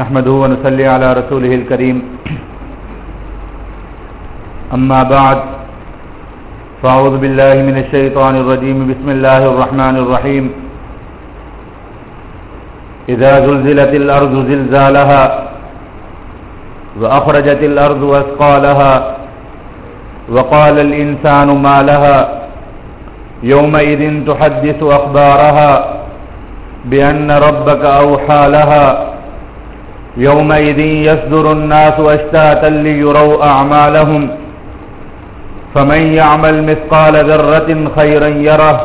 نحمده ونصلي على رسوله الكريم. أما بعد، فأعوذ بالله من الشيطان الرجيم. بسم الله الرحمن الرحيم. إذا زلزلت الأرض زلزالها، وأخرجت الأرض أثقالها، وقال الإنسان ما لها، يومئذ تحدث أخبارها بأن ربك أوحى لها. يومئذ يصدر الناس أشتاتا ليروا أعمالهم فمن يعمل مثقال ذرة خيرا يره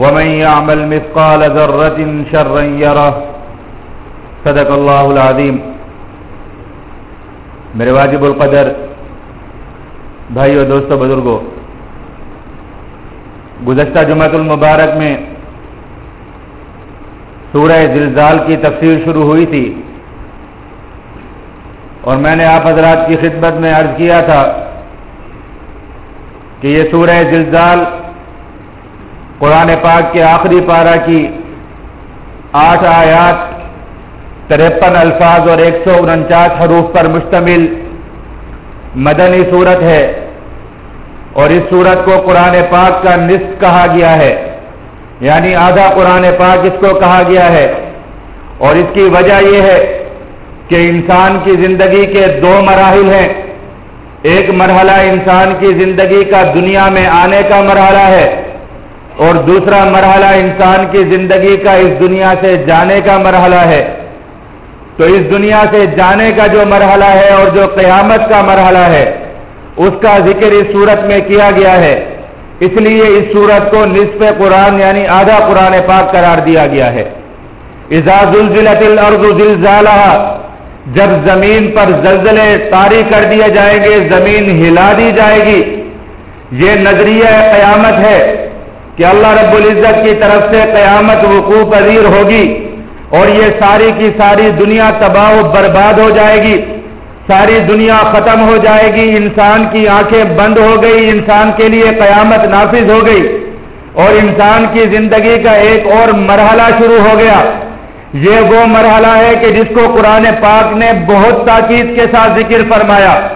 ومن يعمل مثقال ذرة شرا يره صدق الله العظيم میرے واجب القدر بھائیو دوستو بزرگو، گزشتہ جمعۃ المبارک میں سورہ زلزال کی تفسیر شروع ہوئی تھی۔ اور میں نے آپ حضرات کی خدمت میں عرض کیا تھا کہ یہ سورہ زلزال قرآن پاک کے آخری پارہ کی آٹھ آیات ترپن الفاظ اور ایک سو انچاس حروف پر مشتمل مدنی صورت ہے اور اس صورت کو قرآن پاک کا نصف کہا گیا ہے یعنی آدھا قرآن پاک اس کو کہا گیا ہے اور اس کی وجہ یہ ہے کہ انسان کی زندگی کے دو مراحل ہیں۔ ایک مرحلہ انسان کی زندگی کا دنیا میں آنے کا مرحلہ ہے اور دوسرا مرحلہ انسان کی زندگی کا اس دنیا سے جانے کا مرحلہ ہے۔ تو اس دنیا سے جانے کا جو مرحلہ ہے اور جو قیامت کا مرحلہ ہے، اس کا ذکر اس صورت میں کیا گیا ہے۔ اس لیے اس صورت کو نصف قرآن یعنی آدھا قرآن پاک قرار دیا گیا ہے۔ اعزاز الزلت الارض زلزالہ جب زمین پر زلزلے طاری کر دیے جائیں گے، زمین ہلا دی جائے گی۔ یہ نظریہ قیامت ہے کہ اللہ رب العزت کی طرف سے قیامت وقوع پذیر ہوگی اور یہ ساری کی ساری دنیا تباہ و برباد ہو جائے گی۔ ساری دنیا ختم ہو جائے گی۔ انسان کی آنکھیں بند ہو گئی۔ انسان کے لیے قیامت نافذ ہو گئی اور انسان کی زندگی کا ایک اور مرحلہ شروع ہو گیا۔ یہ وہ مرحلہ ہے کہ جس کو قرآن پاک نے بہت تاکید کے ساتھ ذکر فرمایا۔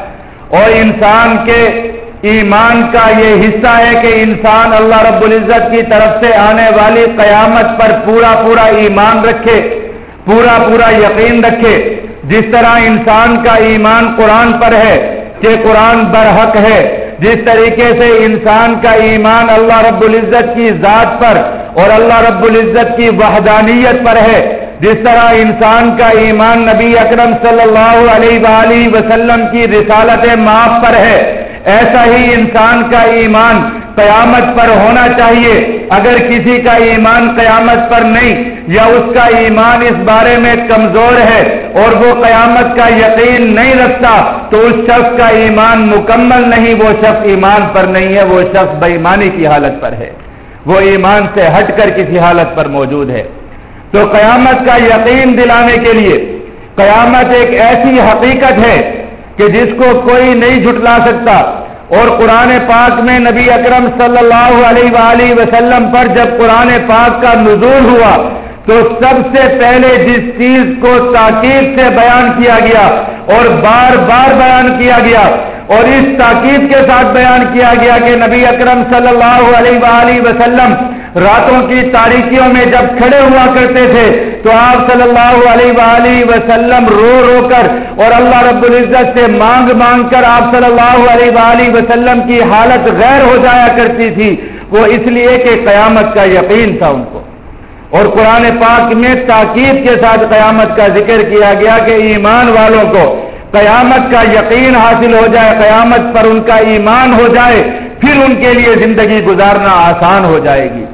اور انسان کے ایمان کا یہ حصہ ہے کہ انسان اللہ رب العزت کی طرف سے آنے والی قیامت پر پورا پورا ایمان رکھے، پورا پورا یقین رکھے۔ جس طرح انسان کا ایمان قرآن پر ہے کہ قرآن برحق ہے، جس طریقے سے انسان کا ایمان اللہ رب العزت کی ذات پر اور اللہ رب العزت کی وحدانیت پر ہے۔ جس طرح انسان کا ایمان نبی اکرم صلی اللہ علیہ وآلہ وسلم کی رسالت معاف پر ہے، ایسا ہی انسان کا ایمان قیامت پر ہونا چاہیے۔ اگر کسی کا ایمان قیامت پر نہیں، یا اس کا ایمان اس بارے میں کمزور ہے اور وہ قیامت کا یقین نہیں رکھتا، تو اس شخص کا ایمان مکمل نہیں، وہ شخص ایمان پر نہیں ہے، وہ شخص بےمانی کی حالت پر ہے۔ وہ ایمان سے ہٹ کر کسی حالت پر موجود ہے۔ تو قیامت کا یقین دلانے کے لیے قیامت ایک ایسی حقیقت ہے کہ جس کو کوئی نہیں جھٹلا سکتا اور قرآن پاک میں نبی اکرم صلی اللہ علیہ وآلہ وسلم پر جب قرآن پاک کا نزول ہوا تو سب سے پہلے جس چیز کو تاکید سے بیان کیا گیا اور بار بار بیان کیا گیا اور اس تاکید کے ساتھ بیان کیا گیا کہ نبی اکرم صلی اللہ علیہ وآلہ وسلم راتوں کی تاریخیوں میں جب کھڑے ہوا کرتے تھے، تو آپ صلی اللہ علیہ وآلہ وسلم رو رو کر اور اللہ رب العزت سے مانگ مانگ کر آپ صلی اللہ علیہ وآلہ وسلم کی حالت غیر ہو جایا کرتی تھی۔ وہ اس لیے کہ قیامت کا یقین تھا ان کو۔ اور قرآن پاک میں تاکید کے ساتھ قیامت کا ذکر کیا گیا کہ ایمان والوں کو قیامت کا یقین حاصل ہو جائے، قیامت پر ان کا ایمان ہو جائے، پھر ان کے لیے زندگی گزارنا آسان ہو جائے گی۔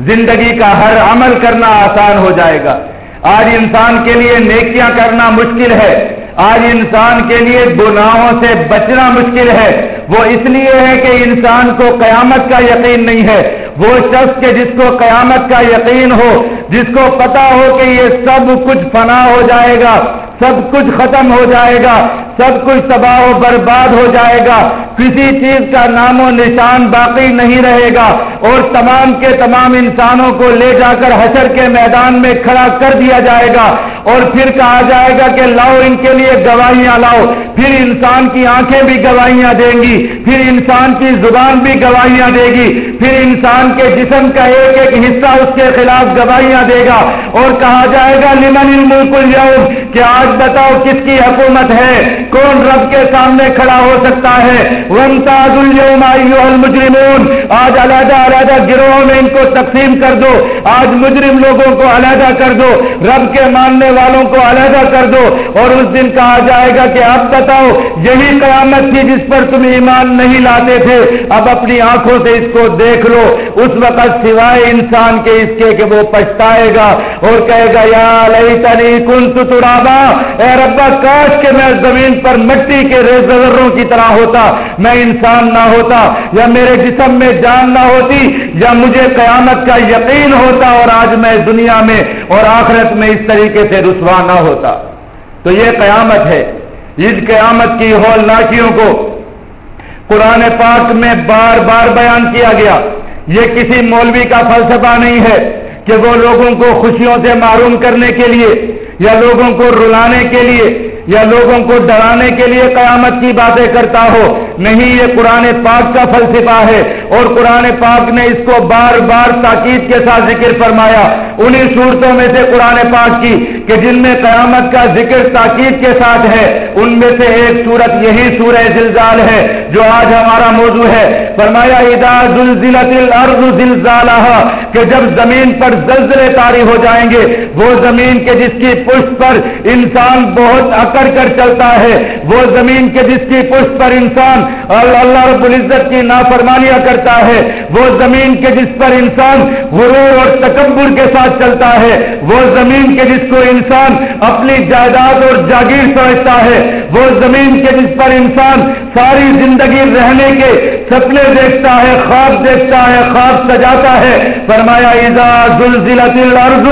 زندگی کا ہر عمل کرنا آسان ہو جائے گا۔ آج انسان کے لیے نیکیاں کرنا مشکل ہے۔ آج انسان کے لیے گناہوں سے بچنا مشکل ہے۔ وہ اس لیے ہے کہ انسان کو قیامت کا یقین نہیں ہے۔ وہ شخص کے جس کو قیامت کا یقین ہو، جس کو پتا ہو کہ یہ سب کچھ فنا ہو جائے گا، سب کچھ ختم ہو جائے گا سب کچھ تباہ و برباد ہو جائے گا۔ کسی چیز کا نام و نشان باقی نہیں رہے گا۔ اور تمام کے تمام انسانوں کو لے جا کر حشر کے میدان میں کھڑا کر دیا جائے گا۔ اور پھر کہا جائے گا کہ لاؤ ان کے لیے گواہیاں لاؤ۔ پھر انسان کی آنکھیں بھی گواہیاں دیں گی۔ پھر انسان کی زبان بھی گواہیاں دے گی۔ پھر انسان کے جسم کا ایک ایک حصہ اس کے خلاف گواہیاں دے گا۔ اور کہا جائے گا، لمن الملک اليوم کہ آج بتاؤ کس کی حکومت ہے؟ کون رب کے سامنے کھڑا ہو سکتا ہے؟ ومتاز اليوم ایوہ المجرمون۔ آج علیحدہ علیحدہ گروہوں میں ان کو تقسیم کر دو۔ آج مجرم لوگوں کو علیحدہ کر دو۔ رب کے ماننے والوں کو علیحدہ کر دو۔ اور اس دن کہا جائے گا کہ اب بتاؤ، یہی قیامت تھی جس پر تم ایمان نہیں لاتے تھے۔ اب اپنی آنکھوں سے اس کو دیکھ لو۔ اس وقت سوائے انسان کے اس کے کہ وہ پچھتائے گا اور کہے گا، یا لیتنی کنت ترابا۔ اے ربا کاش کے میں زمین پر مٹی کے ریزروں کی طرح ہوتا، میں انسان نہ ہوتا، یا میرے جسم میں جان نہ ہوتی، یا مجھے قیامت کا یقین ہوتا اور آج میں دنیا میں اور آخرت میں اس طریقے سے رسوا نہ ہوتا۔ تو یہ قیامت ہے۔ اس قیامت کی ہولناکیوں کو قرآن پاک میں بار بار بیان کیا گیا۔ یہ کسی مولوی کا فلسفہ نہیں ہے کہ وہ لوگوں کو خوشیوں سے معروم کرنے کے لیے یا لوگوں کو رلانے کے لیے یا لوگوں کو ڈرانے کے لیے قیامت کی باتیں کرتا ہو، نہیں، یہ قرآن پاک کا فلسفہ ہے۔ اور قرآن پاک نے اس کو بار بار تاکید کے ساتھ ذکر فرمایا۔ انہیں صورتوں میں سے قرآن پاک کی کہ جن میں قیامت کا ذکر تاکید کے ساتھ ہے، ان میں سے ایک صورت یہی سورہ زلزال ہے۔ جو آج ہمارا موضوع ہے، فرمایا ادا زلزلت الارض زلزالہ کہ جب زمین پر زلزلے تاری ہو جائیں گے، وہ زمین کے جس کی پشت پر انسان بہت اکڑ کر چلتا ہے، وہ زمین کے جس کی پشت پر انسان اللہ رب العزت کی نافرمانیاں کرتا ہے، وہ زمین کے جس پر انسان غرور اور تکبر کے ساتھ چلتا ہے، وہ زمین کے جس کو انسان اپنی جائیداد اور جاگیر سمجھتا ہے، وہ زمین کے جس پر انسان ساری زندگی رہنے کے سپنے دیکھتا ہے، خواب دیکھتا ہے، خواب سجاتا ہے۔ فرمایا ایزا زلزلت الارض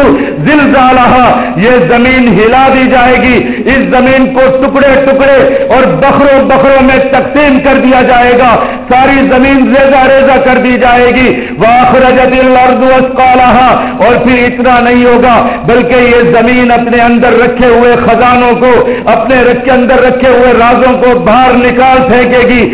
زلزالہ یہ زمین ہلا دی جائے گی۔ اس زمین کو ٹکڑے ٹکڑے اور بخروں بخروں میں تقسیم کر دیا جائے گا۔ ساری زمین ریزا ریزا کر دی جائے گی۔ واخرجت الارض اسقالها اور پھر اتنا نہیں ہوگا، بلکہ یہ زمین اپنے اندر رکھے ہوئے خزانوں کو، اپنے رکھے اندر رکھے ہوئے رازوں کو باہر نکال پھینکے گی۔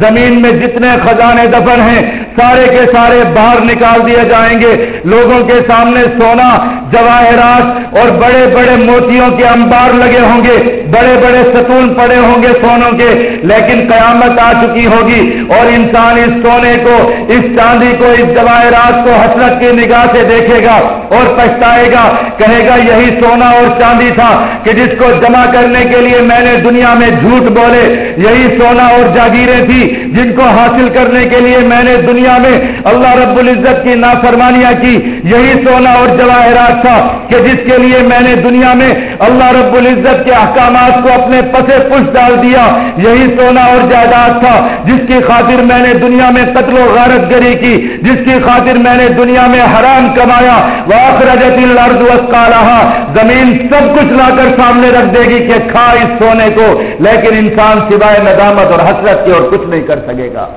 زمین میں جتنے خزانے دفن ہیں، سارے کے سارے باہر نکال دیے جائیں گے۔ لوگوں کے سامنے سونا جواہرات اور بڑے بڑے موتیوں کے انبار لگے ہوں گے۔ بڑے بڑے ستون پڑے ہوں گے سونوں کے۔ لیکن قیامت آ چکی ہوگی اور انسان اس سونے کو، اس چاندی کو، اس جواہرات کو حسرت کی نگاہ سے دیکھے گا اور پچھتائے گا۔ کہے گا، یہی سونا اور چاندی تھا کہ جس کو جمع کرنے کے لیے میں نے دنیا میں جھوٹ بولے۔ یہی سونا اور جاگیریں تھی جن کو حاصل کرنے کے لیے میں نے دنیا میں اللہ رب العزت کی نافرمانیاں کی، یہی سونا اور جواہرات تھا کہ جس کے لیے میں نے دنیا میں اللہ رب العزت کے احکامات کو اپنے پسے پش ڈال دیا۔ یہی سونا اور جائیداد تھا جس کی خاطر میں نے دنیا میں قتل و غارت گری کی، جس کی خاطر میں نے دنیا میں حرام کمایا۔ واخرجت الارض واسقالها زمین سب کچھ لا کر سامنے رکھ دے گی کہ کھا اس سونے کو، لیکن انسان سوائے ندامت اور حسرت کی اور کچھ نہیں کر سکے گا۔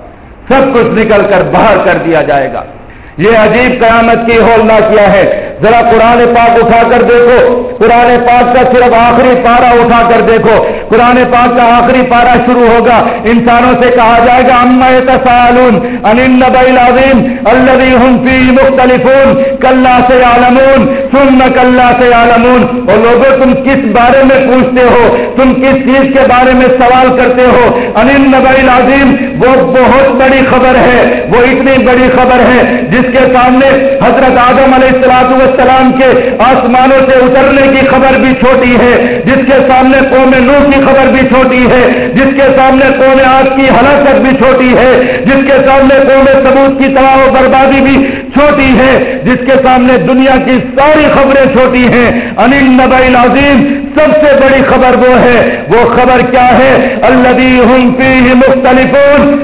سب کچھ نکل کر باہر کر دیا جائے گا۔ یہ عجیب قیامت کی ہولنا کیا ہے؟ ذرا قرآن پاک اٹھا کر دیکھو۔ قرآن پاک کا صرف آخری پارا اٹھا کر دیکھو۔ قرآن پاک کا آخری پارا شروع ہوگا۔ انسانوں سے کہا جائے گا، اما تسالون ان النبی العظیم الذي هم فيه مختلفون، کلا سے عالمون ثم کلا سے عالمون اور لوگوں تم کس بارے میں پوچھتے ہو؟ تم کس چیز کے بارے میں سوال کرتے ہو؟ ان النبی العظیم، وہ بہت بڑی خبر ہے، وہ اتنی بڑی خبر ہے جس کے سامنے حضرت آدم علیہ السلاط والسلام کے آسمانوں سے اترنے کی خبر بھی چھوٹی ہے، جس کے سامنے قوم نو کی خبر بھی چھوٹی ہے، جس کے سامنے قوم آج کی ہلاکت بھی چھوٹی ہے، جس کے سامنے قوم ثبوت کی تباہ و بربادی بھی چھوٹی ہے، جس کے سامنے دنیا کی ساری خبریں چھوٹی ہیں۔ انل نبی عظیم سب سے بڑی خبر وہ ہے۔ وہ خبر کیا ہے؟ اللہ مختلف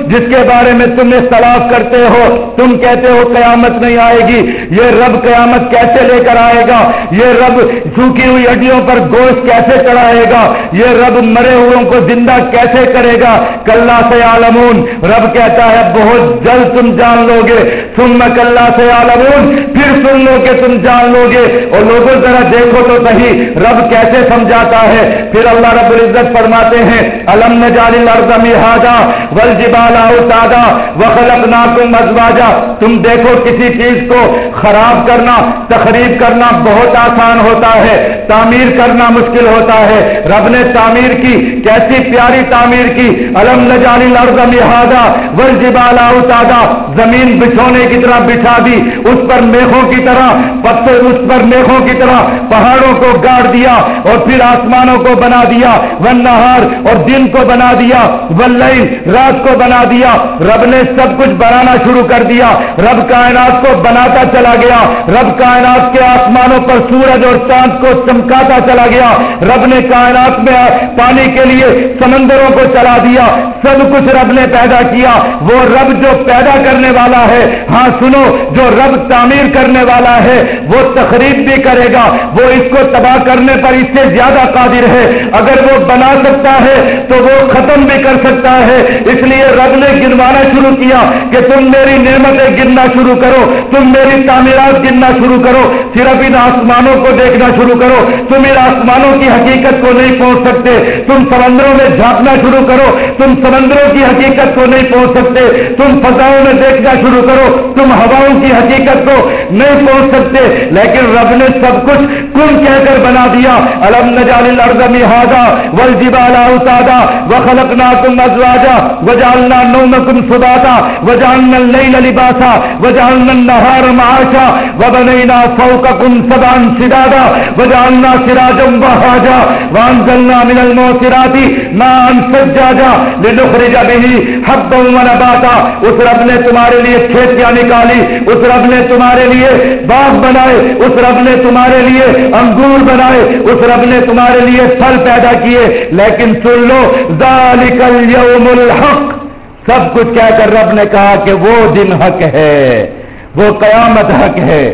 جس کے بارے میں تم اختلاف کرتے ہو۔ تم کہتے ہو قیامت نہیں آئے گی، یہ رب قیامت کیسے لے کر آئے گا؟ یہ رب سوکھی ہوئی ہڈیوں پر گوشت کیسے چڑھائے گا؟ یہ رب مرے ہوئے کو زندہ کیسے کرے گا؟ کلّا سے عالمون رب کہتا ہے، بہت جلد تم جان لو گے سن میں کلّا سے عالمون، پھر سن لو کہ تم جان لو گے۔ اور لوگوں، ذرا دیکھو تو صحیح، رب کیسے سمجھاتا ہے۔ پھر اللہ رب العزت فرماتے ہیں، الم نجال الارض مہاجا والجبال اوتادا وخلقناکم ازواجا۔ تم دیکھو کسی چیز کو خراب کرنا، تخریب کرنا بہت آسان ہوتا ہے، تعمیر کرنا مشکل ہوتا ہے۔ رب نے تعمیر کی، کیسی پیاری تعمیر کی۔ الم نجال الارض مہاجا والجبال اوتادا۔ زمین بچھونے کی طرح بچھا دی اس پر میخوں کی طرح، پتھر اس پر میخوں کی طرح پہاڑوں کو گاڑ دیا اور پھر آسمانوں کو بنا دیا ون نہار اور دن کو بنا دیا ولئی رات کو بنا دیا، رب نے سب کچھ بنانا شروع کر دیا، رب کائنات کو بناتا چلا گیا، رب کائنات کے آسمانوں پر سورج اور چاند کو چمکاتا چلا گیا، رب نے کائنات میں پانی کے لیے سمندروں کو چلا دیا، سب کچھ رب نے پیدا کیا، وہ رب جو پیدا کرنے والا ہے۔ ہاں سنو جو رب تعمیر کرنے والا ہے، وہ تقریب بھی کرے گا، وہ اس کو تباہ کرنے پر اس سے زیادہ قادر ہے۔ اگر وہ بنا سکتا ہے، تو وہ ختم بھی کر سکتا ہے۔ اس لیے رب نے گنوانا شروع کیا کہ تم میری نعمتیں گننا شروع کرو، تم میری تعمیرات گننا شروع کرو۔ صرف ان آسمانوں کو دیکھنا شروع کرو۔ تم ان آسمانوں کی حقیقت کو نہیں پہنچ سکتے۔ تم سمندروں میں جھانکنا شروع کرو۔ تم سمندروں کی حقیقت کو نہیں پہنچ سکتے۔ تم فضاؤں میں دیکھنا شروع کرو۔ تم ہواؤں کی حقیقت کو نہیں پہنچ سکتے، لیکن رب نے سب کچھ کن کہہ کر بنا دیا۔ الم نجال الارض مہادا والجبال اوتادا وخلقناكم ازواجا وجعلنا نومكم سباتا وجعلنا الليل لباسا وجعلنا النهار معاشا وبنينا فوقكم سبعا شدادا وجعلنا سراجا وهاجا وانزلنا من الموسرات ماء سجاجا لنخرج به حبا ونباتا۔ اس رب نے تمہارے لیے کھیتیاں نکالی اس رب نے تمہارے لیے باغ بنائے، اس رب نے تمہارے لیے انگور بنائے، اس رب نے تمہارے لیے پھل پیدا کیے۔ لیکن سن لو، ذالک اليوم الحق۔ سب کچھ کہہ کر رب نے کہا کہ وہ دن حق ہے، وہ قیامت حق ہے۔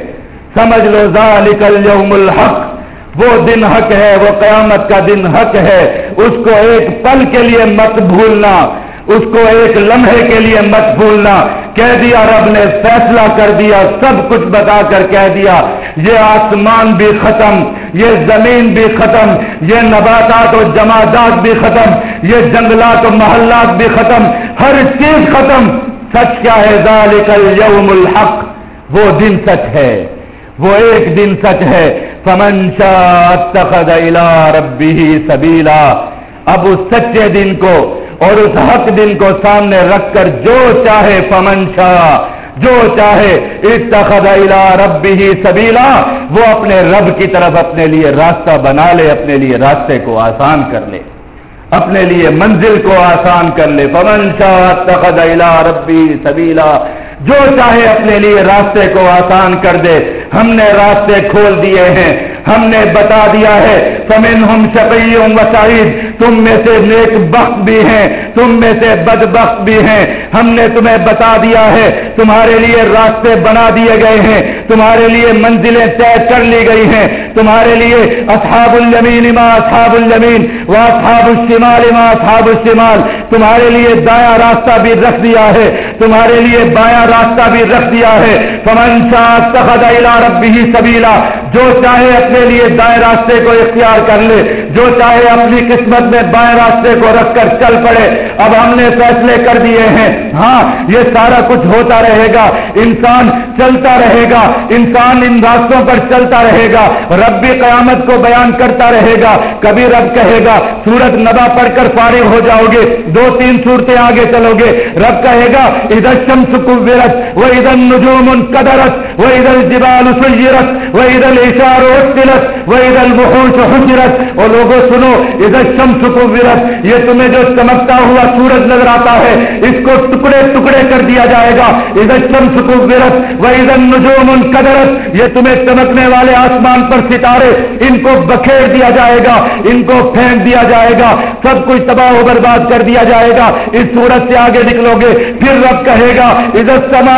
سمجھ لو، ذالک اليوم الحق۔ وہ دن حق ہے، وہ قیامت کا دن حق ہے۔ اس کو ایک پل کے لیے مت بھولنا۔ اس کو ایک لمحے کے لیے مت بھولنا۔ کہہ دیا رب نے، فیصلہ کر دیا، سب کچھ بتا کر کہہ دیا۔ یہ آسمان بھی ختم، یہ زمین بھی ختم، یہ نباتات و جماعتات بھی ختم، یہ جنگلات و محلات بھی ختم، ہر چیز ختم۔ سچ کیا ہے؟ ذالک اليوم الحق۔ وہ دن سچ ہے، وہ ایک دن سچ ہے۔ فمن شاء اتخذ الى ربه سبیلا۔ اب اس سچے دن کو اور اس حق دن کو سامنے رکھ کر جو چاہے پمن شاہ، جو چاہے، اتخذ الى ربه سبیلا، وہ اپنے رب کی طرف اپنے لیے راستہ بنا لے، اپنے لیے راستے کو آسان کر لے، اپنے لیے منزل کو آسان کر لے۔ پمن شاہ، اتخذ الى ربه سبیلا جو چاہے اپنے لیے راستے کو آسان کر دے۔ ہم نے راستے کھول دیے ہیں۔ ہم نے بتا دیا ہے۔ فمن ہم شقی و سعید تم میں سے نیک بخت بھی ہیں۔ تم میں سے بد بخت بھی ہیں۔ ہم نے تمہیں بتا دیا ہے۔ تمہارے لیے راستے بنا دیے گئے ہیں۔ تمہارے لیے منزلیں طے کر لی گئی ہیں۔ تمہارے لیے اصحاب الیمین ما اصحاب الیمین و اصحاب الشمال ما اصحاب الشمال۔ تمہارے لیے دایا راستہ بھی رکھ دیا ہے۔ تمہارے لیے بایاں راستہ بھی رکھ دیا ہے۔ فمن شاء اتخذ سبیلا جو چاہے اپنے لیے دائیں راستے کو اختیار کر لے۔ جو چاہے اپنی قسمت میں بائیں راستے کو رکھ کر چل پڑے۔ اب ہم نے فیصلے کر دیے ہیں۔ ہاں یہ سارا کچھ ہوتا رہے گا۔ انسان چلتا رہے گا۔ انسان ان راستوں پر چلتا رہے گا۔ رب بھی قیامت کو بیان کرتا رہے گا۔ کبھی رب کہے گا، سورت نبا پڑھ کر فارغ ہو جاؤ گے دو تین صورتیں آگے چلو گے رب کہے گا ادھر شمس کبرت وہ ادھر نجوم قدرت وہ ادھر جبال سیرت وہ ادھر اشار وسلت وہ ادھر بحوش حجرت اور لوگوں، سنو ادھر شمس کبرت یہ تمہیں جو چمکتا ہوا سورج نظر آتا ہے، اس کو ٹکڑے ٹکڑے کر دیا جائے گا۔ ادھر شمس کبرت وہ ادھر نجوم قدرت یہ تمہیں چمکنے والے آسمان پر ستارے، ان کو بکھیر دیا جائے گا، ان کو پھینک دیا جائے گا۔ سب کچھ تباہ و برباد کر دیا جائے گا۔ اس صورت سے آگے نکلو گے، پھر رب کہے گا عزت سما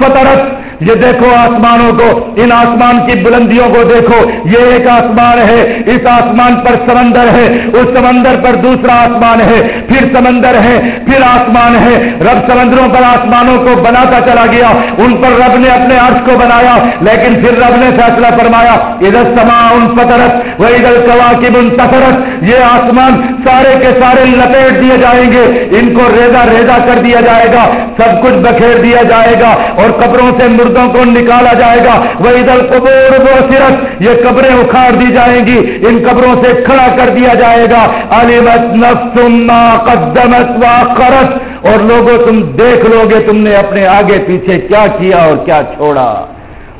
فطرت یہ دیکھو آسمانوں کو، ان آسمان کی بلندیوں کو دیکھو۔ یہ ایک آسمان ہے، اس آسمان پر سمندر ہے۔ اس سمندر پر دوسرا آسمان ہے۔ پھر سمندر ہے، پھر آسمان ہے۔ رب سمندروں پر آسمانوں کو بناتا چلا گیا۔ ان پر رب نے اپنے عرش کو بنایا۔ لیکن پھر رب نے فیصلہ فرمایا ادھر سما ان فطرت وہ ادھر کوا کی منتفرت یہ آسمان سارے کے سارے لپیٹ دیے جائیں گے۔ ان کو ریزا ریزا کر دیا جائے گا، سب کچھ بکھیر دیا جائے گا اور قبروں سے مردوں کو نکالا جائے گا۔ وہ ادھر قبور و سرت یہ قبریں اکھاڑ دی جائیں گی۔ ان قبروں سے کھڑا کر دیا جائے گا۔ علمت نفس ما قدمت واخرت اور لوگوں، تم دیکھ لو گے تم نے اپنے آگے پیچھے کیا کیا اور کیا چھوڑا۔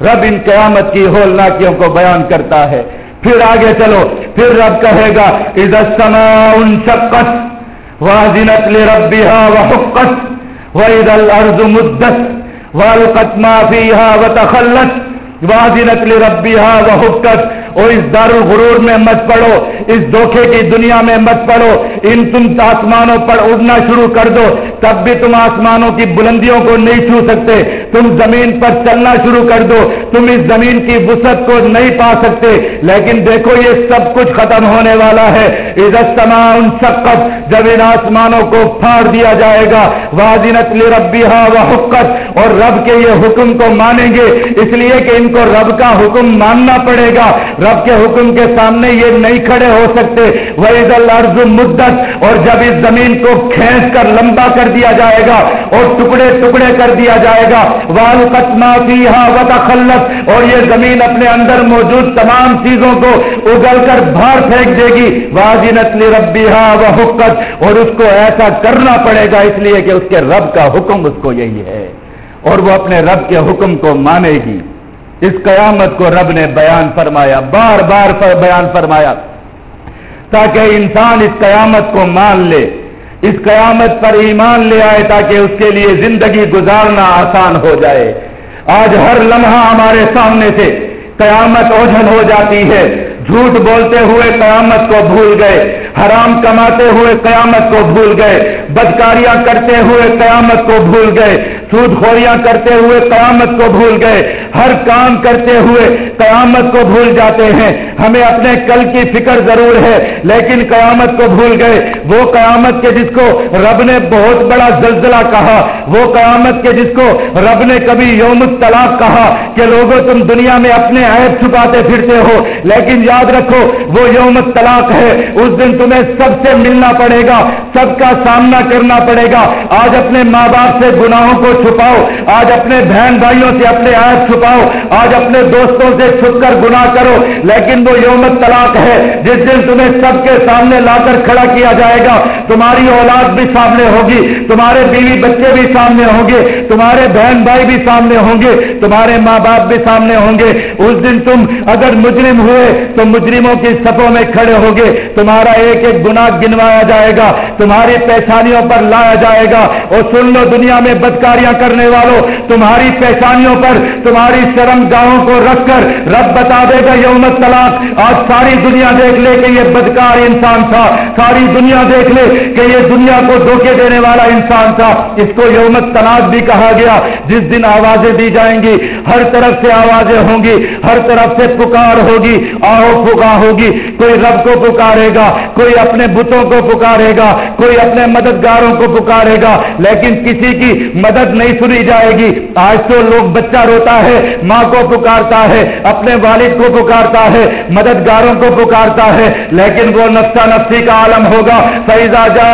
رب ان قیامت کی ہولناکیوں کو بیان کرتا ہے۔ پھر آگے چلو۔ پھر رب کہے گا ادھر ان شکت واضنت لربها وحقت، وإذا الأرض مدت والقت ما فيها وتخلت واضنت لربها وحقت اور اس دار الغرور میں مت پڑو، اس دھوکے کی دنیا میں مت پڑو، ان تم آسمانوں پر اڑنا شروع کر دو، تب بھی تم آسمانوں کی بلندیوں کو نہیں چھو سکتے۔ تم زمین پر چلنا شروع کر دو۔ تم اس زمین کی وسعت کو نہیں پا سکتے۔ لیکن دیکھو، یہ سب کچھ ختم ہونے والا ہے۔ عزت تمام شکت جب ان آسمانوں کو پھاڑ دیا جائے گا۔ واضنت لربیہ و حقت اور رب کے یہ حکم کو مانیں گے۔ اس لیے کہ ان کو رب کا حکم ماننا پڑے گا۔ رب کے حکم کے سامنے یہ نہیں کھڑے ہو سکتے۔ وہی الارض مدت، اور جب اس زمین کو کھینچ کر لمبا کر دیا جائے گا اور ٹکڑے ٹکڑے کر دیا جائے گا۔ والقتما فیہا وتخلت اور یہ زمین اپنے اندر موجود تمام چیزوں کو اگل کر باہر پھینک دے گی۔ واجنت لربیہا وحقت اور اس کو ایسا کرنا پڑے گا اس لیے کہ اس کے رب کا حکم اس کو یہی ہے اور وہ اپنے رب کے حکم کو مانے گی۔ اس قیامت کو رب نے بیان فرمایا، بار بار بیان فرمایا تاکہ انسان اس قیامت کو مان لے۔ اس قیامت پر ایمان لے آئے تاکہ اس کے لیے زندگی گزارنا آسان ہو جائے۔ آج ہر لمحہ ہمارے سامنے سے قیامت اوجھل ہو جاتی ہے۔ جھوٹ بولتے ہوئے قیامت کو بھول گئے، حرام کماتے ہوئے قیامت کو بھول گئے، بدکاریاں کرتے ہوئے قیامت کو بھول گئے۔ سود خوریاں کرتے ہوئے قیامت کو بھول گئے۔ ہر کام کرتے ہوئے قیامت کو بھول جاتے ہیں۔ ہمیں اپنے کل کی فکر ضرور ہے، لیکن قیامت کو بھول گئے۔ وہ قیامت کے جس کو رب نے بہت بڑا زلزلہ کہا، وہ قیامت کے جس کو رب نے کبھی یوم طلاق کہا کہ لوگوں، تم دنیا میں اپنے عیب چھپاتے پھرتے ہو، لیکن یاد رکھو، وہ یوم طلاق ہے۔ اس دن تمہیں سب سے ملنا پڑے گا، سب کا سامنا کرنا پڑے گا۔ آج اپنے ماں باپ سے گناہوں کو چھپاؤ۔ آج اپنے بہن بھائیوں سے اپنے عیب چھپاؤ۔ آج اپنے دوستوں سے چھپ کر گناہ کرو۔ لیکن وہ یوم طلاق ہے۔ جس دن تمہیں سب کے سامنے لا کر کھڑا کیا جائے گا، تمہاری اولاد بھی سامنے ہوگی، تمہارے بیوی بچے بھی سامنے ہوں گے، تمہارے بہن بھائی بھی سامنے ہوں گے، تمہارے ماں باپ بھی سامنے ہوں گے۔ اس دن تم اگر مجرم ہوئے، تو مجرموں کی سفوں میں کھڑے ہوگے تمہارا ایک ایک گناہ گنوایا جائے گا، تمہاری پیشانیوں پر لایا جائے گا۔ اور سن لو دنیا میں بدکاری بدکاریاں کرنے والوں، تمہاری پیشانیوں پر، تمہاری شرم گاہوں کو رکھ کر رب بتا دے گا، یوم طلاق آج ساری دنیا دیکھ لے کہ یہ بدکار انسان تھا، ساری دنیا دیکھ لے کہ یہ دنیا کو دھوکے دینے والا انسان تھا۔ اس کو یوم طلاق بھی کہا گیا، جس دن آوازیں دی جائیں گی، ہر طرف سے آوازیں ہوں گی، ہر طرف سے پکار ہوگی آہو پکا ہوگی۔ کوئی رب کو پکارے گا، کوئی اپنے بتوں کو پکارے گا، کوئی اپنے مددگاروں کو پکارے گا، لیکن کسی کی مدد نہیں سنی جائے گی۔ آج تو لوگ بچہ روتا ہے، ماں کو پکارتا ہے، اپنے والد کو پکارتا ہے، مددگاروں کو پکارتا ہے، لیکن وہ نفسا نفسی کا عالم ہوگا۔ فیضا جا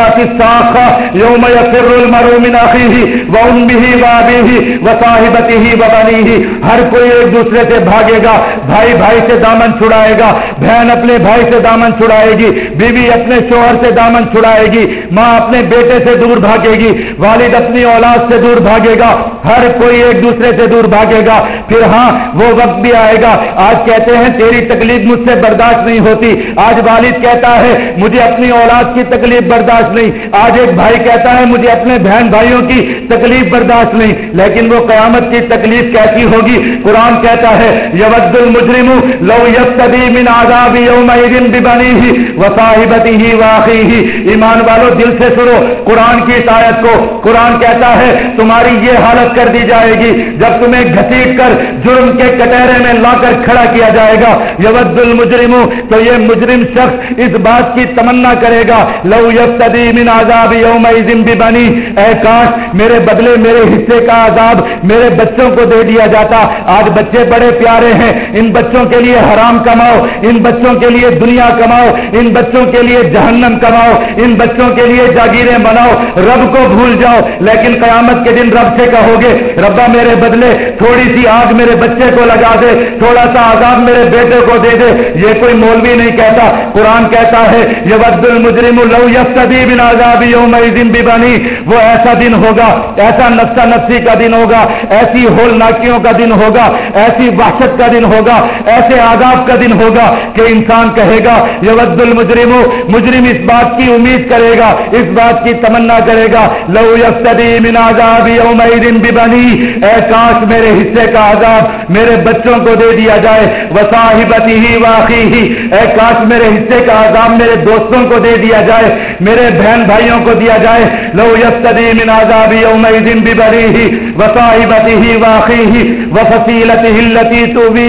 یوم یفر المرء من اخیہ و امہ و ابیہ و صاحبتہ و بنیہ ہر کوئی ایک دوسرے سے بھاگے گا۔ بھائی بھائی سے دامن چھڑائے گا، بہن اپنے بھائی سے دامن چھڑائے گی، بیوی بیوی اپنے شوہر سے دامن چھڑائے گی، ماں اپنے بیٹے سے دور بھاگے گی، والد اپنی اولاد سے دور بھاگے گا، ہر کوئی ایک دوسرے سے دور بھاگے گا۔ پھر ہاں وہ وقت بھی آئے گا۔ آج کہتے ہیں، تیری تکلیف مجھ سے برداشت نہیں ہوتی۔ آج والد کہتا ہے، مجھے اپنی اولاد کی تکلیف برداشت نہیں۔ آج ایک بھائی کہتا ہے، مجھے اپنے بہن بھائیوں کی تکلیف برداشت نہیں۔ لیکن وہ قیامت کی تکلیف کیسی ہوگی؟ قرآن کہتا ہے، یود المجرم لو یفتدی من عذاب یوم ببنی ہی وصاحبتی ہی واقعی ہی ایمان والو، دل سے سنو، قرآن کی آیت کو۔ قرآن کہتا ہے، تمہارے تمہاری یہ حالت کر دی جائے گی جب تمہیں گھسیٹ کر جرم کے کٹہرے میں لا کر کھڑا کیا جائے گا۔ یود المجرم تو یہ مجرم شخص اس بات کی تمنا کرے گا۔ لو یفتدی من عذاب یوم ببنی۔ اے کاش، میرے بدلے، میرے حصے کا عذاب میرے بچوں کو دے دیا جاتا۔ آج بچے بڑے پیارے ہیں۔ ان بچوں کے لیے حرام کماؤ۔ ان بچوں کے لیے دنیا کماؤ۔ ان بچوں کے لیے جہنم کماؤ۔ ان بچوں کے لیے جاگیریں بناؤ۔ رب کو بھول جاؤ۔ لیکن قیامت کے دن رب سے کہو گے، ربا میرے بدلے، تھوڑی سی آگ میرے بچے کو لگا دے، تھوڑا سا عذاب میرے بیٹے کو دے دے. یہ کوئی مولوی نہیں کہتا، قرآن کہتا ہے یہ ود المجرم لو یفتدی بن عذاب یوم بھی بنی وہ ایسا دن ہوگا، ایسا نفسا نفسی کا دن ہوگا، ایسی ہول ناکیوں کا دن ہوگا، ایسی وحشت کا دن ہوگا، ایسے آداب کا دن ہوگا کہ انسان کہے گا، یود المجرم، مجرم اس بات کی امید کرے گا، اس بات کی تمنا کرے گا، لو یفتدی من عذاب یوم ببنی، اے کاش میرے حصے کا عذاب میرے بچوں کو دے دیا جائے وصاحبتی ہی واقعی ہی اے کاش میرے حصے کا عذاب میرے دوستوں کو دے دیا جائے، میرے بہن بھائیوں کو دیا جائے، لو یفتدی من عذاب یوم ببنی ہی وصاحبتی ہی واقعی ہی وفصیلتی ہلتی تو بھی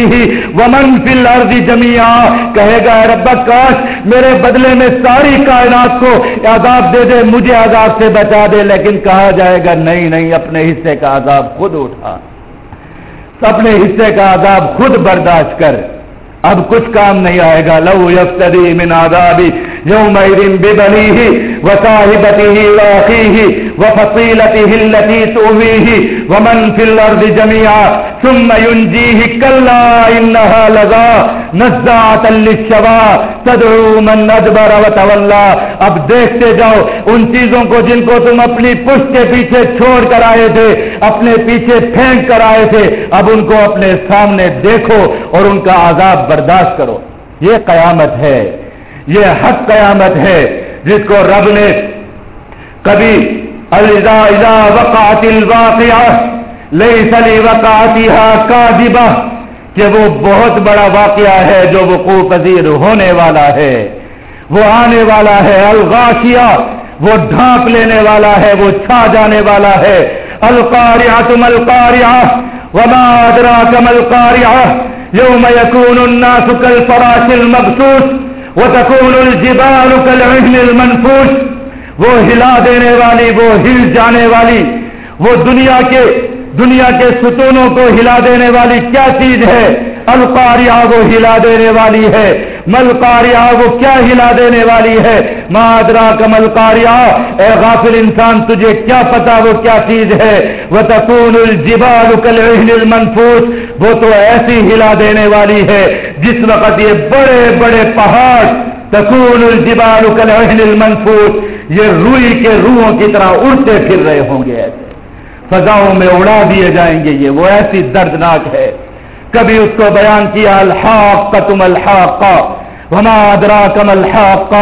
ومن فی الارض جميعا کہے گا اے رب کاش میرے بدلے میں ساری کائنات کو عذاب دے دے، مجھے عذاب سے بچا دے، لیکن کہا جائے گا نہیں نہیں اپنے حصے کا عذاب خود اٹھا۔ اپنے حصے کا عذاب خود برداشت کر۔ اب کچھ کام نہیں آئے گا۔ لو یفتری من عذابی یومئذ ببنیہ وصاحبته واخیہ وفصیلته التي تؤویہ ومن فی الارض جميعا ثم ينجیہ کلا انہا لذا نزاعتا للشوا تدعو من ادبر وتولا اب دیکھتے جاؤ ان چیزوں کو جن کو تم اپنی پشت کے پیچھے چھوڑ کر آئے تھے، اپنے پیچھے پھینک کر آئے تھے، اب ان کو اپنے سامنے دیکھو اور ان کا عذاب برداشت کرو۔ یہ قیامت ہے۔ یہ حق قیامت ہے جس کو رب نے کبھی الزا اذا وقعت الواقعہ لیس لوقعتها کاذبہ کہ وہ بہت بڑا واقعہ ہے جو وقوع پذیر ہونے والا ہے، وہ آنے والا ہے، الغاشیہ، وہ ڈھانپ لینے والا ہے، وہ چھا جانے والا ہے القاریہ تم القاریہ وما ادراک ما القاریہ یوم یکون الناس کالفراش المبسوس وتكون الجبال كالعهن المنفوش، وہ ہلا دینے والی، وہ ہل جانے والی، وہ دنیا کے دنیا کے ستونوں کو ہلا دینے والی کیا چیز ہے؟ القاریہ وہ ہلا دینے والی ہے۔ ملکاریہ وہ کیا ہلا دینے والی ہے؟ مادرا کا ملکاریہ اے غافل انسان، تجھے کیا پتا وہ کیا چیز ہے؟ وہ تکون الجبال المنفوس۔ وہ تو ایسی ہلا دینے والی ہے، جس وقت یہ بڑے بڑے پہاڑ، تکون الجبال المنفوس۔ یہ روئی کے روحوں کی طرح اڑتے پھر رہے ہوں گے۔ ایسے فضاؤں میں اڑا دیے جائیں گے یہ۔ وہ ایسی دردناک ہے۔ کبھی اس کو بیان کیا الحاق کا تم الحاق وما ادراک کم الحاق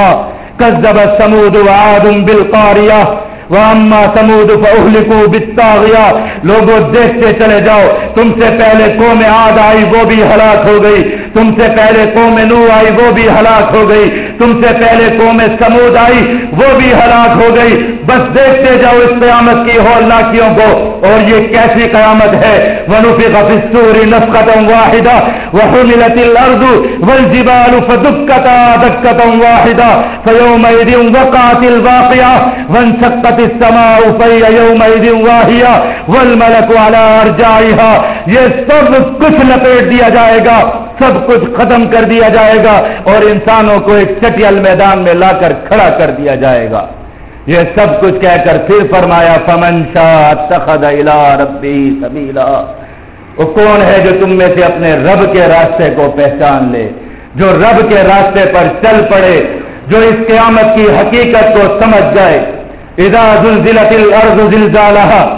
کذب سمود وعاد بالقاریہ، واما سمود فاهلكوا بالطاغیہ۔ لوگوں دیکھتے چلے جاؤ، تم سے پہلے قوم عاد آئی وہ بھی ہلاک ہو گئی، تم سے پہلے قوم نو آئی وہ بھی ہلاک ہو گئی۔ تم سے پہلے قوم سمود آئی، وہ بھی ہلاک ہو گئی۔ بس دیکھتے جاؤ اس قیامت کی ہولناکیوں کو؟ اور یہ کیسی قیامت ہے؟ ونفق في السور نفقة واحدة وحملت الأرض والجبال فدكتا دكة واحدة فيومئذ وقعت الواقعة وانشقت السماء في يومئذ واهية والملك على أرجائها۔ یہ سب کچھ لپیٹ دیا جائے گا۔ سب کچھ ختم کر دیا جائے گا اور انسانوں کو ایک چٹیل میدان میں لا کر کھڑا کر دیا جائے گا۔ یہ سب کچھ کہہ کر پھر فرمایا، فمن شاہ تخد الا ربی سبیلا وہ کون ہے جو تم میں سے اپنے رب کے راستے کو پہچان لے؟ جو رب کے راستے پر چل پڑے، جو اس قیامت کی حقیقت کو سمجھ جائے۔ اذا زلزلت الارض زلزالها۔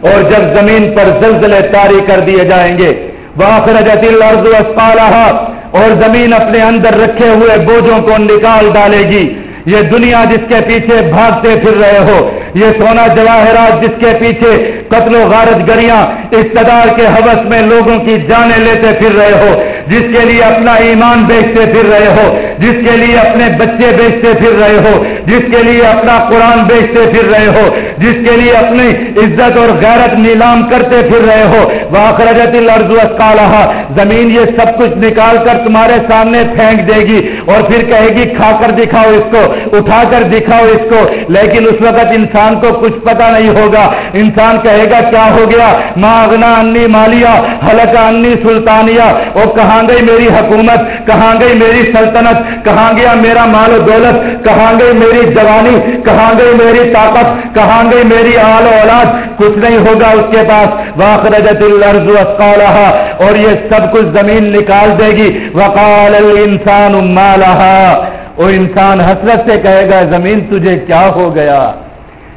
اور جب زمین پر زلزلے تاری کر دیے جائیں گے واخرجت الارض اسقالها اور زمین اپنے اندر رکھے ہوئے بوجھوں کو نکال ڈالے گی۔ یہ دنیا جس کے پیچھے بھاگتے پھر رہے ہو۔ یہ سونا جواہرات جس کے پیچھے قتل و غارت گریاں اقتدار کے حوث میں لوگوں کی جانیں لیتے پھر رہے ہو۔ جس کے لیے اپنا ایمان بیچتے پھر رہے ہو۔ جس کے لیے اپنے بچے بیچتے پھر رہے ہو۔ جس کے لیے اپنا قرآن بیچتے پھر رہے ہو، جس کے لیے اپنی عزت اور غیرت نیلام کرتے پھر رہے ہو۔ وہ اخرجت الارض اسقالها زمین یہ سب کچھ نکال کر تمہارے سامنے پھینک دے گی اور پھر کہے گی، کھا کر دکھاؤ اس کو، اٹھا کر دکھاؤ اس کو۔ لیکن اس وقت انسان کو کچھ پتا نہیں ہوگا۔ انسان کہے گا، کیا ہو گیا؟ ماں اگنا انی مالیا حلق انی سلطانیہ اور کہاں گئی میری حکومت؟ کہاں گئی میری سلطنت؟ کہاں گیا میرا مال و دولت؟ کہاں گئی میری جوانی، کہاں گئی میری طاقت؟ کہاں گئی میری آل و اولاد؟ کچھ نہیں ہوگا اس کے پاس۔ واخرجت الارض اسقالها اور یہ سب کچھ زمین نکال دے گی۔ وقال الانسان ما لها۔ وہ انسان حسرت سے کہے گا، زمین تجھے کیا ہو گیا؟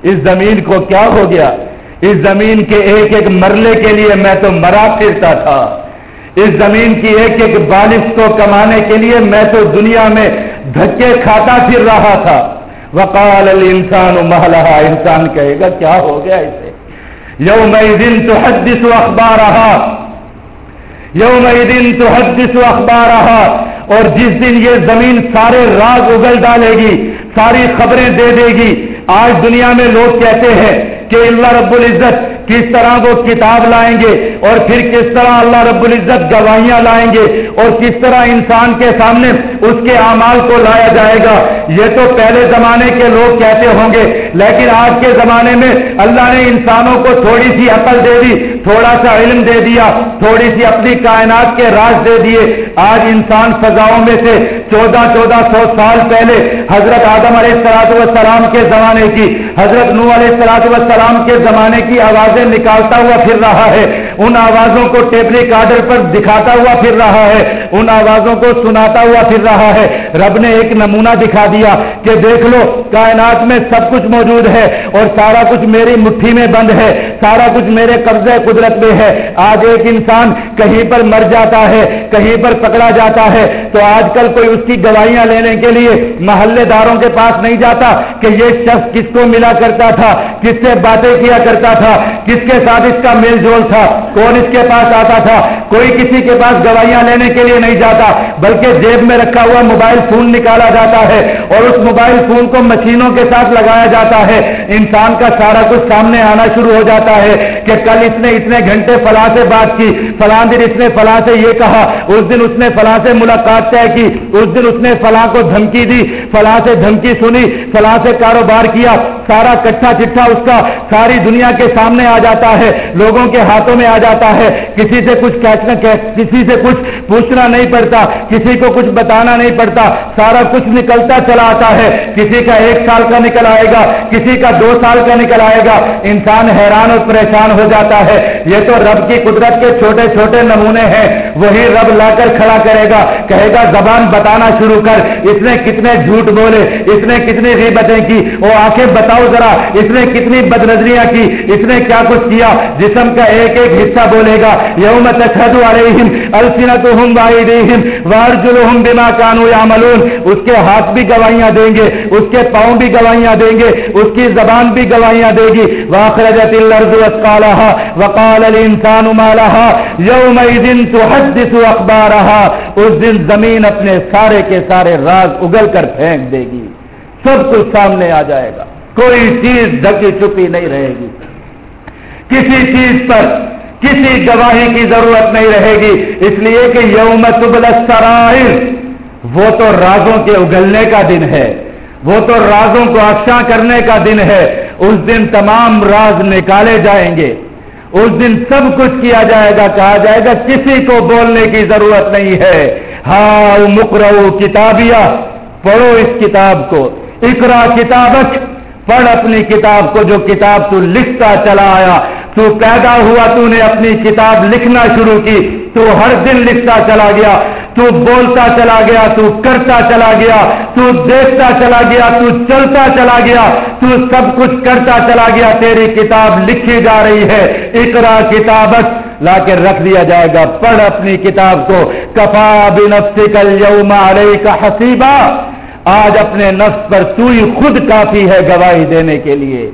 اس زمین کو کیا ہو گیا؟ اس زمین کے ایک ایک مرلے کے لیے میں تو مرا پھرتا تھا۔ اس زمین کی ایک ایک بارش کو کمانے کے لیے میں تو دنیا میں دھکے کھاتا پھر رہا تھا۔ وقال الانسان محلہ انسان کہے گا، کیا ہو گیا اسے؟ یوم دن تو حدث اخبار یوم دن تو حدث اخبار اور جس دن یہ زمین سارے راز اگل ڈالے گی، ساری خبریں دے دے گی، آج دنیا میں لوگ کہتے ہیں کہ اللہ رب العزت کس طرح وہ کتاب لائیں گے اور پھر کس طرح اللہ رب العزت گواہیاں لائیں گے اور کس طرح انسان کے سامنے اس کے اعمال کو لایا جائے گا؟ یہ تو پہلے زمانے کے لوگ کہتے ہوں گے، لیکن آج کے زمانے میں اللہ نے انسانوں کو تھوڑی سی عقل دے دی، تھوڑا سا علم دے دیا، تھوڑی سی اپنی کائنات کے راز دے دیے۔ آج انسان فضاؤں میں سے چودہ چودہ سو سال پہلے حضرت آدم علیہ السلاط والسلام کے زمانے کی، حضرت نو علیہ السلاط والسلام کے زمانے کی آواز آوازیں نکالتا ہوا پھر رہا ہے۔ ان آوازوں کو ٹیپ ریکارڈر پر دکھاتا ہوا پھر رہا ہے۔ ان آوازوں کو سناتا ہوا پھر رہا ہے۔ رب نے ایک نمونہ دکھا دیا کہ دیکھ لو، کائنات میں سب کچھ موجود ہے اور سارا کچھ میری مٹھی میں بند ہے۔ سارا کچھ میرے قبضے قدرت میں ہے۔ آج ایک انسان کہیں پر مر جاتا ہے، کہیں پر پکڑا جاتا ہے۔ تو آج کل کوئی اس کی گواہیاں لینے کے لیے محلے داروں کے پاس نہیں جاتا کہ یہ شخص کس کو ملا کرتا تھا، کس سے باتیں کیا کرتا تھا، کس کے ساتھ اس کا میل جول تھا، کون اس کے پاس آتا تھا۔ کوئی کسی کے پاس گواہیاں لینے کے لیے نہیں جاتا، بلکہ جیب میں رکھا ہوا موبائل فون نکالا جاتا ہے اور اس موبائل فون کو مشینوں کے ساتھ لگایا جاتا ہے۔ انسان کا سارا کچھ سامنے آنا شروع ہو جاتا ہے کہ کل اس نے اتنے گھنٹے فلاں سے بات کی، فلاں دن اس نے فلاں سے یہ کہا، اس دن اس نے فلاں سے ملاقات طے کی، اس دن اس نے فلاں کو دھمکی دی، فلاں سے دھمکی سنی، فلاں سے کاروبار کیا، سارا کٹھا چٹھا اس کا ساری دنیا کے سامنے آ جاتا ہے، لوگوں کے ہاتھوں میں آ جاتا ہے، کسی سے کچھ کہنا کسی سے کچھ پوچھنا نہیں پڑتا، کسی کو کچھ بتانا نہیں پڑتا، سارا کچھ نکلتا چلا آتا ہے، کسی کا ایک سال کا نکل آئے گا، کسی کا دو سال کا نکل آئے گا، انسان حیران اور پریشان ہو جاتا ہے۔ یہ تو رب کی قدرت کے چھوٹے چھوٹے نمونے ہیں۔ وہی رب لا کر کھڑا کرے گا۔ کہے گا، زبان بتانا شروع کر۔ اس نے کتنے جھوٹ بولے، اس نے کتنی غیبتیں کی۔ وہ آنکھیں بتاؤ ذرا، اس نے کتنی بد نظریاں کی۔ اس نے کیا کچھ کیا؟ جسم کا ایک ایک حصہ بولے گا۔ یوم تشہد علیہم السنتہم وائدیہم وارجلہم بما کانوا یعملون۔ اس کے ہاتھ بھی گواہیاں دیں گے، اس کے پاؤں بھی گواہیاں دیں گے، اس کی زبان بھی گواہیاں دے گی۔ واخرجت الارض اسقالها وقال الانسان ما لها یومئذ تحدث اخبارها اس دن زمین اپنے سارے کے سارے راز اگل کر پھینک دے گی۔ سب کچھ سامنے آ جائے گا۔ کوئی چیز ڈھکی چھپی نہیں رہے گی۔ کسی چیز پر کسی گواہی کی ضرورت نہیں رہے گی۔ اس لیے کہ یوم تبل سرائر وہ تو رازوں کے اگلنے کا دن ہے۔ وہ تو رازوں کو افشاں کرنے کا دن ہے۔ اس دن تمام راز نکالے جائیں گے۔ اس دن سب کچھ کیا جائے گا، کہا جائے گا، کسی کو بولنے کی ضرورت نہیں ہے۔ ہاں مکرو کتابیا پڑھو اس کتاب کو۔ اقرا کتابت پڑھ اپنی کتاب کو جو کتاب تو لکھتا چلا آیا۔ تو پیدا ہوا تو نے اپنی کتاب لکھنا شروع کی۔ تو ہر دن لکھتا چلا گیا۔ تو بولتا چلا گیا، تو کرتا چلا گیا، تو دیکھتا چلا گیا، تو چلتا چلا گیا، تو سب کچھ کرتا چلا گیا، تیری کتاب لکھی جا رہی ہے، اقرا کتابت لا کے رکھ دیا جائے گا، پڑھ اپنی کتاب کو، کفا بنفسی کل یوم کا حسیبہ آج اپنے نفس پر تو ہی خود کافی ہے گواہی دینے کے لیے۔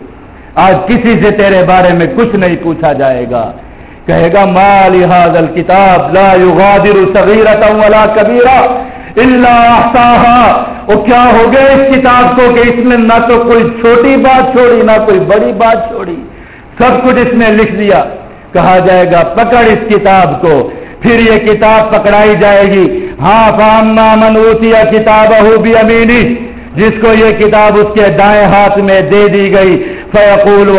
آج کسی سے تیرے بارے میں کچھ نہیں پوچھا جائے گا۔ کہے گا مال هذا الكتاب لا يغادر صغيرة ولا كبيرة الا احصاها. وہ کیا ہو گیا اس کتاب کو کہ اس میں نہ تو کوئی چھوٹی بات چھوڑی، نہ کوئی بڑی بات چھوڑی. سب کچھ اس میں لکھ دیا. کہا جائے گا، پکڑ اس کتاب کو. پھر یہ کتاب پکڑائی جائے گی. ہاں فام من اوتیا کتاب بھی امینی جس کو یہ کتاب اس کے دائیں ہاتھ میں دے دی گئی فیقول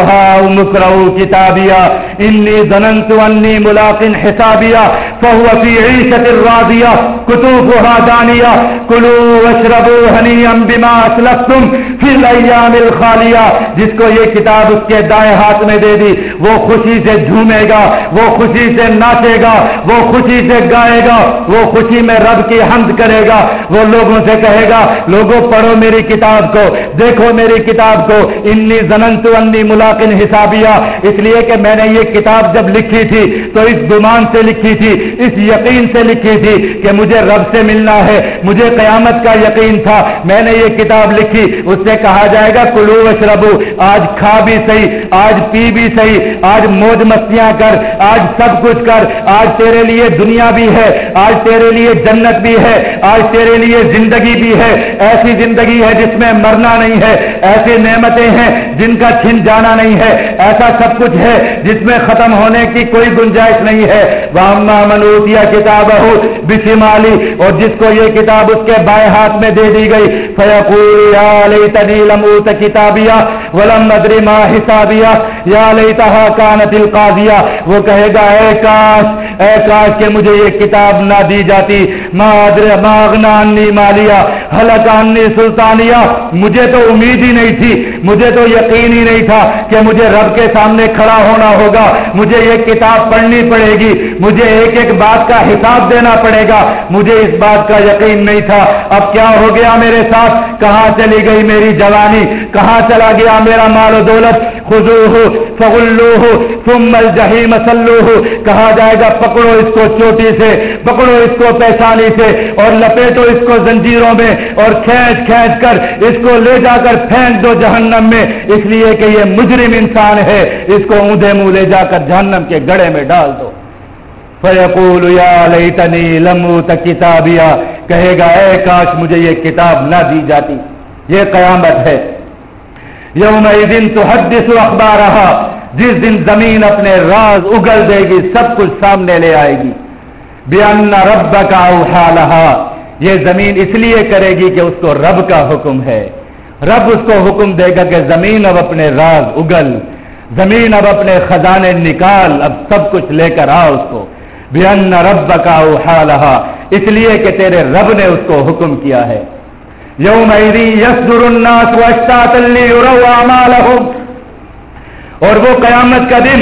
مکرو کتابیا، انی ظننت انی ملاقن حسابیا فهو فی عیشت الراضیہ کتوبها دانیہ کلو وشربو حنیا بما اسلفتم فی الایام الخالیہ۔ جس کو یہ کتاب اس کے دائیں ہاتھ میں دے دی، وہ خوشی سے جھومے گا، وہ خوشی سے ناچے گا، وہ خوشی سے گائے گا، وہ خوشی میں رب کی حمد کرے گا۔ وہ لوگوں سے کہے گا، لوگوں پڑھو میری کتاب کو، دیکھو میری کتاب کو، انی زننت انی ملاقن حسابیہ۔ اس لیے کہ میں نے یہ کتاب جب لکھی تھی تو اس گمان سے لکھی تھی، اس یقین سے لکھی تھی کہ مجھے رب سے ملنا ہے، مجھے قیامت کا یقین تھا۔ میں نے یہ کتاب لکھی، اس سے کہا جائے گا، کلو وشربو، آج کھا بھی صحیح، آج پی بھی صحیح، آج موج مستیاں کر، آج سب کچھ کر، آج تیرے لیے دنیا بھی ہے، آج تیرے لیے جنت بھی ہے، آج تیرے لیے زندگی بھی ہے۔ ایسی زندگی ہے جس میں مرنا نہیں ہے، ایسی نعمتیں ہیں جن کا چھن جانا نہیں ہے۔ ایسا سب کچھ ہے جس میں ختم ہونے کی کوئی گنجائش نہیں ہے۔ منوتیا کتاب ہو بشمالی اور جس کو یہ کتاب اس کے بائیں ہاتھ میں دے دی گئی فیقول کتابیا ولم ندری ما حسابیا یا لیتہا کانت القاضیہ وہ کہے گا، اے کاش اے کاش کہ مجھے یہ کتاب نہ دی جاتی۔ ما ادر ماغنانی مالیا حلقانی ثانیہ مجھے تو امید ہی نہیں تھی، مجھے تو یقین ہی نہیں تھا کہ مجھے رب کے سامنے کھڑا ہونا ہوگا۔ مجھے یہ کتاب پڑھنی پڑے گی، مجھے ایک ایک بات کا حساب دینا پڑے گا۔ مجھے اس بات کا یقین نہیں تھا۔ اب کیا ہو گیا میرے ساتھ؟ کہاں چلی گئی میری جوانی؟ کہاں چلا گیا میرا مال و دولت؟ خزو ہو فغلو ہو سمل جہی مسلو ہو کہا جائے گا، پکڑو اس کو چوٹی سے، پکڑو اس کو پیشانی سے، اور لپیٹو اس کو زنجیروں میں، اور کھینچ کھینچ کر اس کو لے جا کر پھینک دو جہنم میں۔ اس لیے کہ یہ مجرم انسان ہے، اس کو اونھے منہ لے جا کر جہنم کے گڑے میں ڈال دو۔ فیقول، یا لیتنی لمو کتابیا۔ کہے گا، اے کاش، مجھے یہ کتاب نہ دی جاتی۔ یہ قیامت ہے۔ یوم دن تو حدث اخبار رہا جس دن زمین اپنے راز اگل دے گی، سب کچھ سامنے لے آئے گی۔ بیان رب کا اوہا یہ زمین اس لیے کرے گی کہ اس کو رب کا حکم ہے۔ رب اس کو حکم دے گا کہ زمین اب اپنے راز اگل، زمین اب اپنے خزانے نکال، اب سب کچھ لے کر آ اس کو۔ بیان رب کا اوہا اس لیے کہ تیرے رب نے اس کو حکم کیا ہے۔ یوم الناس اعمالهم. اور وہ قیامت کا دن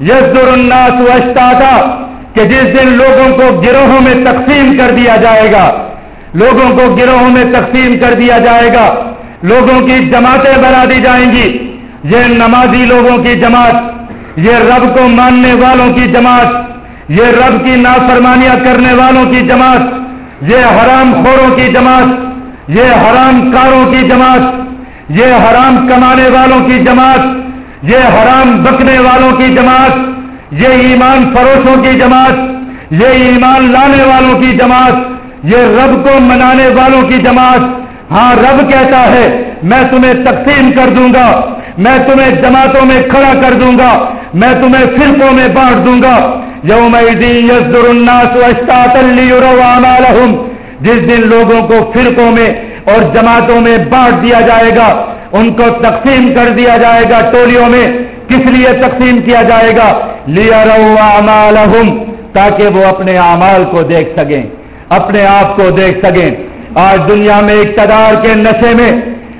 یسدر الناس واشتاتا کہ جس دن لوگوں کو گروہوں میں تقسیم کر دیا جائے گا، لوگوں کو گروہوں میں تقسیم کر دیا جائے گا، لوگوں کی جماعتیں بنا دی جائیں گی۔ یہ نمازی لوگوں کی جماعت، یہ رب کو ماننے والوں کی جماعت، یہ رب کی نافرمانیاں کرنے والوں کی جماعت، یہ حرام خوروں کی جماعت یہ حرام کاروں کی جماعت، یہ حرام کمانے والوں کی جماعت، یہ حرام بکنے والوں کی جماعت، یہ ایمان فروشوں کی جماعت، یہ ایمان لانے والوں کی جماعت، یہ رب کو منانے والوں کی جماعت۔ ہاں رب کہتا ہے، میں تمہیں تقسیم کر دوں گا، میں تمہیں جماعتوں میں کھڑا کر دوں گا، میں تمہیں فرقوں میں بانٹ دوں گا۔ یوم جس دن لوگوں کو فرقوں میں اور جماعتوں میں بانٹ دیا جائے گا، ان کو تقسیم کر دیا جائے گا ٹولیوں میں۔ کس لیے تقسیم کیا جائے گا؟ لیا رو تاکہ وہ اپنے اعمال کو دیکھ سکیں، اپنے آپ کو دیکھ سکیں۔ آج دنیا میں اقتدار کے نشے میں،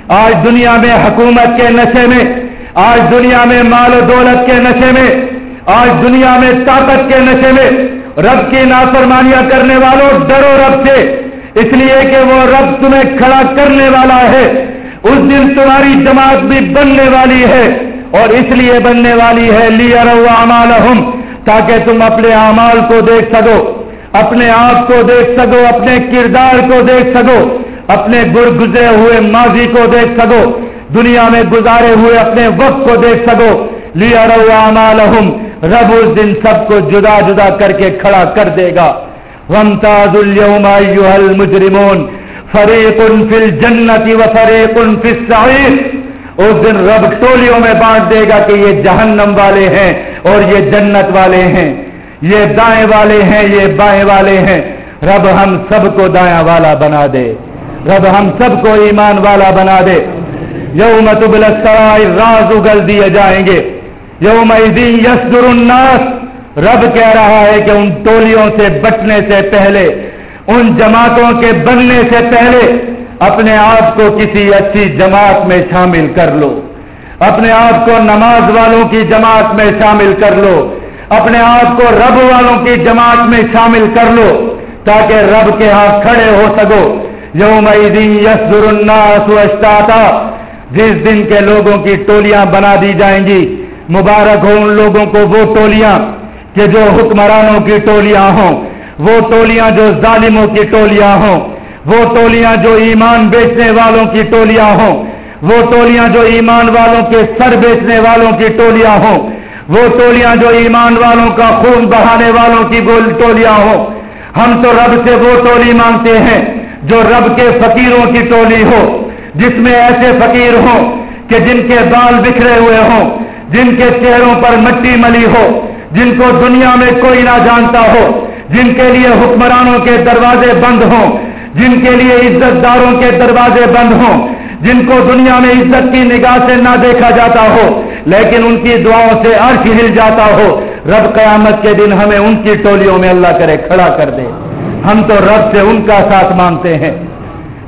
آج دنیا میں حکومت کے نشے میں، آج دنیا میں مال و دولت کے نشے میں، آج دنیا میں طاقت کے نشے میں۔ رب کی نافرمانیاں کرنے والوں ڈرو رب سے۔ اس لیے کہ وہ رب تمہیں کھڑا کرنے والا ہے۔ اس دن تمہاری جماعت بھی بننے والی ہے اور اس لیے بننے والی ہے۔ لیا رو تاکہ تم اپنے اعمال کو دیکھ سکو، اپنے آپ کو دیکھ سکو، اپنے کردار کو دیکھ سکو، اپنے گر گزرے ہوئے ماضی کو دیکھ سکو، دنیا میں گزارے ہوئے اپنے وقت کو دیکھ سکو۔ لیا رو رب اس دن سب کو جدا جدا کر کے کھڑا کر دے گا۔ ومتاز اليوم ایوہ المجرمون. فریق فی الجنت و فریق فی السعیر. اس دن رب ٹولیوں میں بانٹ دے گا کہ یہ جہنم والے ہیں اور یہ جنت والے ہیں. یہ دائیں والے ہیں، یہ بائیں والے ہیں. رب ہم سب کو دایاں والا بنا دے. رب ہم سب کو ایمان والا بنا دے. یوم تبل السرائر، راز اگل دیے جائیں گے. یوم یسر الناس. رب کہہ رہا ہے کہ ان ٹولیوں سے بٹنے سے پہلے، ان جماعتوں کے بننے سے پہلے اپنے آپ کو کسی اچھی جماعت میں شامل کر لو۔ اپنے آپ کو نماز والوں کی جماعت میں شامل کر لو۔ اپنے آپ کو رب والوں کی جماعت میں شامل کر لو تاکہ رب کے ہاتھ کھڑے ہو سکو۔ یوم یسر الناس اشتاتا۔ جس دن کے لوگوں کی ٹولیاں بنا دی جائیں گی، مبارک ہو ان لوگوں کو وہ ٹولیاں۔ کہ جو حکمرانوں کی ٹولیاں ہوں، وہ ٹولیاں جو ظالموں کی ٹولیاں ہوں، وہ ٹولیاں جو ایمان بیچنے والوں کی ٹولیاں ہوں، وہ ٹولیاں جو ایمان والوں کے سر بیچنے والوں کی ٹولیاں ہوں، وہ ٹولیاں جو ایمان والوں کا خون بہانے والوں کی گول ٹولیاں ہوں۔ ہم تو رب سے وہ ٹولی مانگتے ہیں جو رب کے فقیروں کی ٹولی ہو، جس میں ایسے فقیر ہوں کہ جن کے بال بکھرے ہوئے ہوں، جن کے چہروں پر مٹی ملی ہو جن کو دنیا میں کوئی نہ جانتا ہو، جن کے لیے حکمرانوں کے دروازے بند ہوں، جن کے لیے عزت داروں کے دروازے بند ہوں، جن کو دنیا میں عزت کی نگاہ سے نہ دیکھا جاتا ہو، لیکن ان کی دعاؤں سے عرش ہل جاتا ہو۔ رب قیامت کے دن ہمیں ان کی ٹولیوں میں اللہ کرے کھڑا کر دے۔ ہم تو رب سے ان کا ساتھ مانگتے ہیں۔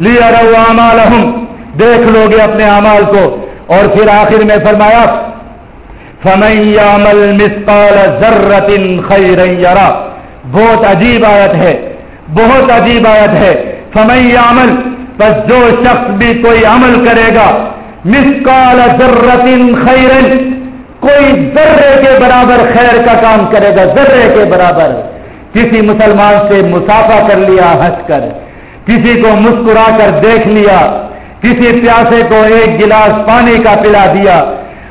لیا رو دیکھ لو گے اپنے امال کو۔ اور پھر آخر میں فرمایا فمن مسقال ذرت خیر بہت عجیب آیت ہے، بہت عجیب آیت ہے. فمن عمل بس جو شخص بھی کوئی عمل کرے گا مسقال ذرت خیر کوئی ذرے کے برابر خیر کا کام کرے گا، ذرے کے برابر. کسی مسلمان سے مسافہ کر لیا، ہنس کر. کسی کو مسکرا کر دیکھ لیا. کسی پیاسے کو ایک گلاس پانی کا پلا دیا.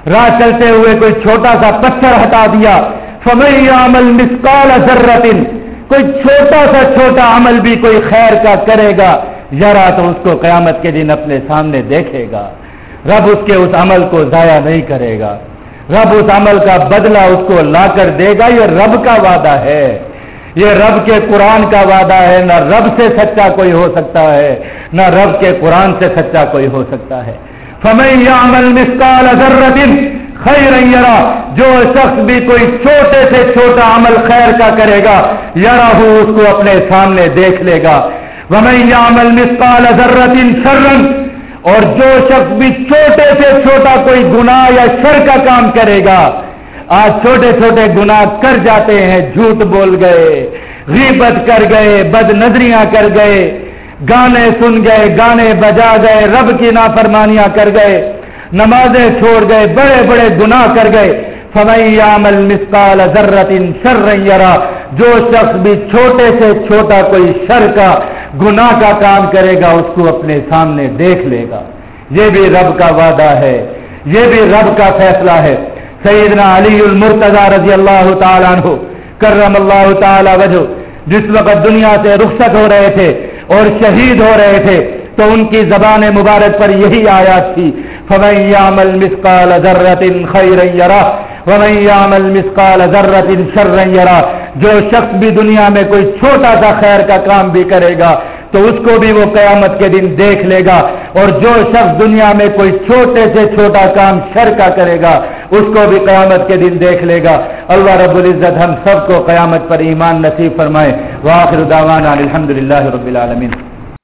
راہ چلتے ہوئے کوئی چھوٹا سا پتھر ہٹا دیا۔ فمئی عمل مسکال ذرتن کوئی چھوٹا سا چھوٹا عمل بھی کوئی خیر کا کرے گا۔ ذرا تو اس کو قیامت کے دن اپنے سامنے دیکھے گا۔ رب اس کے اس عمل کو ضائع نہیں کرے گا۔ رب اس عمل کا بدلہ اس کو لا کر دے گا۔ یہ رب کا وعدہ ہے۔ یہ رب کے قرآن کا وعدہ ہے۔ نہ رب سے سچا کوئی ہو سکتا ہے، نہ رب کے قرآن سے سچا کوئی ہو سکتا ہے۔ فمن عمل مسکال ذرت خیر یرا جو شخص بھی کوئی چھوٹے سے چھوٹا عمل خیر کا کرے گا یرا اس کو اپنے سامنے دیکھ لے گا۔ ومن عمل مسکال ذرت شرن اور جو شخص بھی چھوٹے سے چھوٹا کوئی گناہ یا شر کا کام کرے گا، آج چھوٹے چھوٹے گناہ کر جاتے ہیں، جھوٹ بول گئے، غیبت کر گئے بد نظریاں کر گئے۔ گانے سن گئے، گانے بجا گئے، رب کی نافرمانیاں کر گئے، نمازیں چھوڑ گئے، بڑے بڑے گناہ کر گئے۔ فمئی عمل مسکال ذرت شر جو شخص بھی چھوٹے سے چھوٹا کوئی شر کا، گناہ کا کام کرے گا، اس کو اپنے سامنے دیکھ لے گا۔ یہ بھی رب کا وعدہ ہے، یہ بھی رب کا فیصلہ ہے۔ سیدنا علی المرتضی رضی اللہ تعالیٰ عنہ، کرم اللہ تعالی وجہ، جس وقت دنیا سے رخصت ہو رہے تھے اور شہید ہو رہے تھے تو ان کی زبان مبارک پر یہی آیات تھی۔ فمن يعمل مثقال ذرة خيرا يره، ومن يعمل مثقال ذرة شرا يره، جو شخص بھی دنیا میں کوئی چھوٹا سا خیر کا کام بھی کرے گا تو اس کو بھی وہ قیامت کے دن دیکھ لے گا اور جو شخص دنیا میں کوئی چھوٹے سے چھوٹا کام شر کا کرے گا، اس کو بھی قیامت کے دن دیکھ لے گا۔ اللہ رب العزت ہم سب کو قیامت پر ایمان نصیب فرمائے۔ واخر دعوانا الحمد للہ رب العالمین۔